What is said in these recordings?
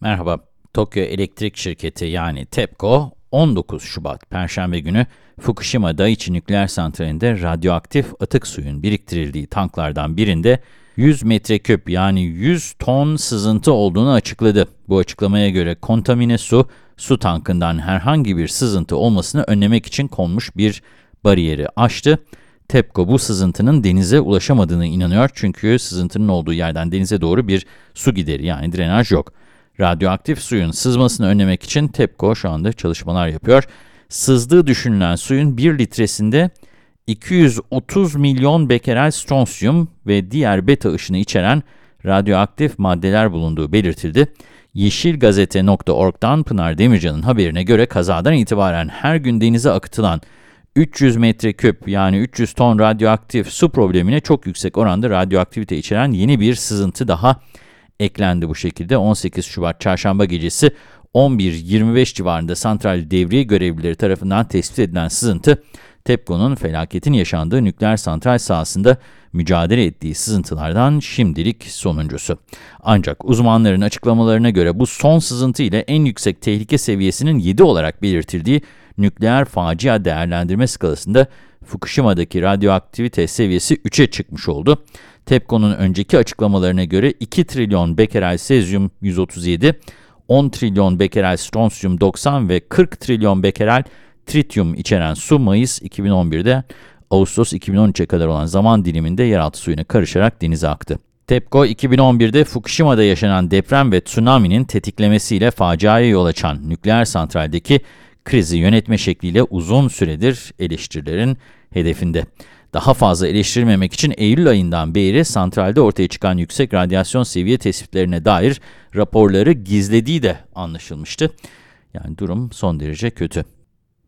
Merhaba, Tokyo Elektrik Şirketi yani TEPCO, 19 Şubat Perşembe günü Fukushima Daiichi Nükleer Santrali'nde radyoaktif atık suyun biriktirildiği tanklardan birinde 100 metreküp yani 100 ton sızıntı olduğunu açıkladı. Bu açıklamaya göre kontamine su, su tankından herhangi bir sızıntı olmasını önlemek için konmuş bir bariyeri aştı. TEPCO bu sızıntının denize ulaşamadığını inanıyor çünkü sızıntının olduğu yerden denize doğru bir su gideri yani drenaj yok. Radyoaktif suyun sızmasını önlemek için TEPCO şu anda çalışmalar yapıyor. Sızdığı düşünülen suyun 1 litresinde 230 milyon bekerel stronsiyum ve diğer beta ışını içeren radyoaktif maddeler bulunduğu belirtildi. Yeşilgazete.org'dan Pınar Demircan'ın haberine göre kazadan itibaren her gün denize akıtılan 300 metreküp yani 300 ton radyoaktif su problemine çok yüksek oranda radyoaktivite içeren yeni bir sızıntı daha eklendi bu şekilde. 18 Şubat çarşamba gecesi 11.25 civarında santral devriye görevlileri tarafından tespit edilen sızıntı, TEPCO'nun felaketin yaşandığı nükleer santral sahasında mücadele ettiği sızıntılardan şimdilik sonuncusu. Ancak uzmanların açıklamalarına göre bu son sızıntı ile en yüksek tehlike seviyesinin 7 olarak belirtildiği nükleer facia değerlendirme skalasında Fukushima'daki radyoaktivite seviyesi 3'e çıkmış oldu. TEPCO'nun önceki açıklamalarına göre 2 trilyon bekerel sezyum 137, 10 trilyon bekerel stronsiyum 90 ve 40 trilyon bekerel trityum içeren su Mayıs 2011'de Ağustos 2013'e kadar olan zaman diliminde yeraltı suyuna karışarak denize aktı. TEPCO 2011'de Fukushima'da yaşanan deprem ve tsunami'nin tetiklemesiyle faciaya yol açan nükleer santraldeki krizi yönetme şekliyle uzun süredir eleştirilerin hedefinde. Daha fazla eleştirmemek için Eylül ayından beri santralde ortaya çıkan yüksek radyasyon seviye tespitlerine dair raporları gizlediği de anlaşılmıştı. Yani durum son derece kötü.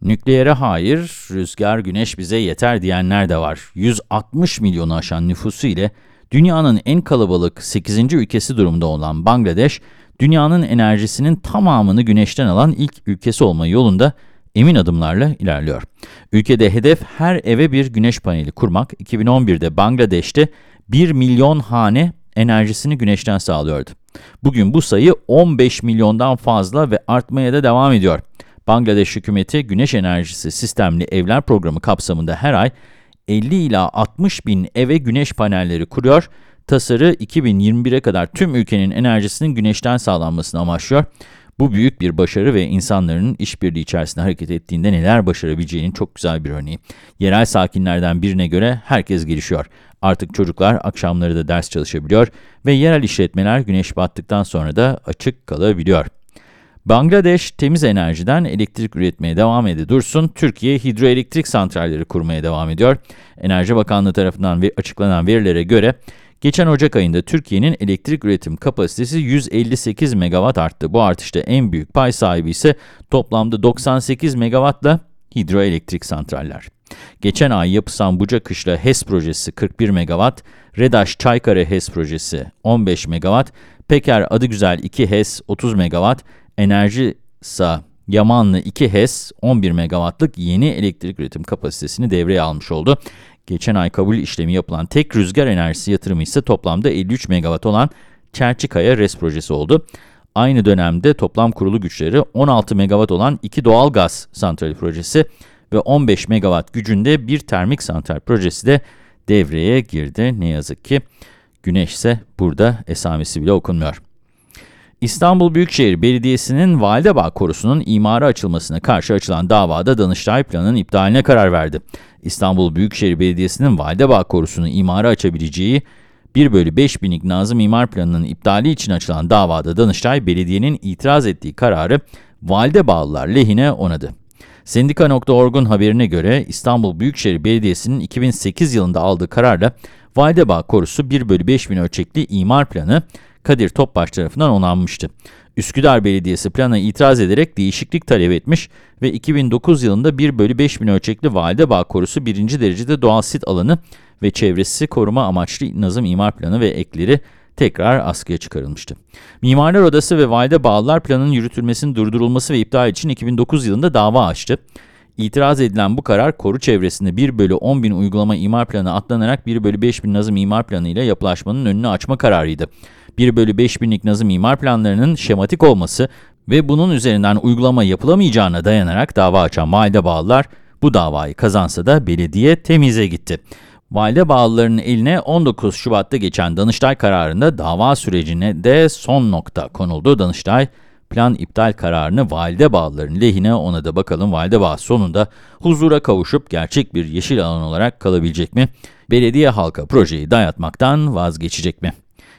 Nükleere hayır, rüzgar, güneş bize yeter diyenler de var. 160 milyonu aşan nüfusu ile dünyanın en kalabalık 8. ülkesi durumda olan Bangladeş, dünyanın enerjisinin tamamını güneşten alan ilk ülkesi olma yolunda emin adımlarla ilerliyor. Ülkede hedef her eve bir güneş paneli kurmak. 2011'de Bangladeş'te 1 milyon hane enerjisini güneşten sağlıyordu. Bugün bu sayı 15 milyondan fazla ve artmaya da devam ediyor. Bangladeş hükümeti güneş enerjisi sistemli evler programı kapsamında her ay 50 ila 60 bin eve güneş panelleri kuruyor. Tasarı 2021'e kadar tüm ülkenin enerjisinin güneşten sağlanmasını amaçlıyor. Bu büyük bir başarı ve insanların işbirliği içerisinde hareket ettiğinde neler başarabileceğinin çok güzel bir örneği. Yerel sakinlerden birine göre herkes gelişiyor. Artık çocuklar akşamları da ders çalışabiliyor ve yerel işletmeler güneş battıktan sonra da açık kalabiliyor. Bangladeş temiz enerjiden elektrik üretmeye devam edi dursun, Türkiye hidroelektrik santralleri kurmaya devam ediyor. Enerji Bakanlığı tarafından açıklanan verilere göre Geçen Ocak ayında Türkiye'nin elektrik üretim kapasitesi 158 megawatt arttı. Bu artışta en büyük pay sahibi ise toplamda 98 megawattla hidroelektrik santraller. Geçen ay Yapısan Bucakışla HES projesi 41 megawatt, Redaş Çaykare HES projesi 15 megawatt, Peker Adıgüzel 2 HES 30 megawatt, Enerjisa Yamanlı 2 HES 11 megawattlık yeni elektrik üretim kapasitesini devreye almış oldu. Geçen ay kabul işlemi yapılan tek rüzgar enerjisi yatırımı ise toplamda 53 megawatt olan Çerçikaya RES projesi oldu. Aynı dönemde toplam kurulu güçleri 16 megawatt olan iki doğal gaz santrali projesi ve 15 megawatt gücünde bir termik santral projesi de devreye girdi. Ne yazık ki güneş ise burada esamesi bile okunmuyor. İstanbul Büyükşehir Belediyesi'nin Validebağ Korusu'nun imara açılmasına karşı açılan davada Danıştay planının iptaline karar verdi. İstanbul Büyükşehir Belediyesi'nin Validebağ Korusu'nu imara açabileceği 1 bölü 5 binlik Nazım İmar Planı'nın iptali için açılan davada Danıştay, belediyenin itiraz ettiği kararı Validebağlılar lehine onadı. Sendika.org'un haberine göre İstanbul Büyükşehir Belediyesi'nin 2008 yılında aldığı kararla Validebağ Korusu 1 bölü 5 bin ölçekli imar planı Kadir Topbaş tarafından onanmıştı. Üsküdar Belediyesi plana itiraz ederek değişiklik talep etmiş ve 2009 yılında 1 bölü 5 bin ölçekli Validebağ Korusu 1. derecede doğal sit alanı ve çevresi koruma amaçlı nazım imar planı ve ekleri tekrar askıya çıkarılmıştı. Mimarlar Odası ve Validebağlılar planın yürütülmesinin durdurulması ve iptal için 2009 yılında dava açtı. İtiraz edilen bu karar koru çevresinde 1 bölü 10 bin uygulama imar planı atlanarak 1 bölü 5 bin nazım imar planı ile yapılaşmanın önünü açma kararıydı. 1 bölü 5 binlik nazım imar planlarının şematik olması ve bunun üzerinden uygulama yapılamayacağına dayanarak dava açan Validebağlılar, bu davayı kazansa da belediye temize gitti. Validebağlıların eline 19 Şubat'ta geçen Danıştay kararında dava sürecine de son nokta konuldu. Danıştay, plan iptal kararını Validebağlıların lehine ona da bakalım Validebağ sonunda huzura kavuşup gerçek bir yeşil alan olarak kalabilecek mi? Belediye halka projeyi dayatmaktan vazgeçecek mi?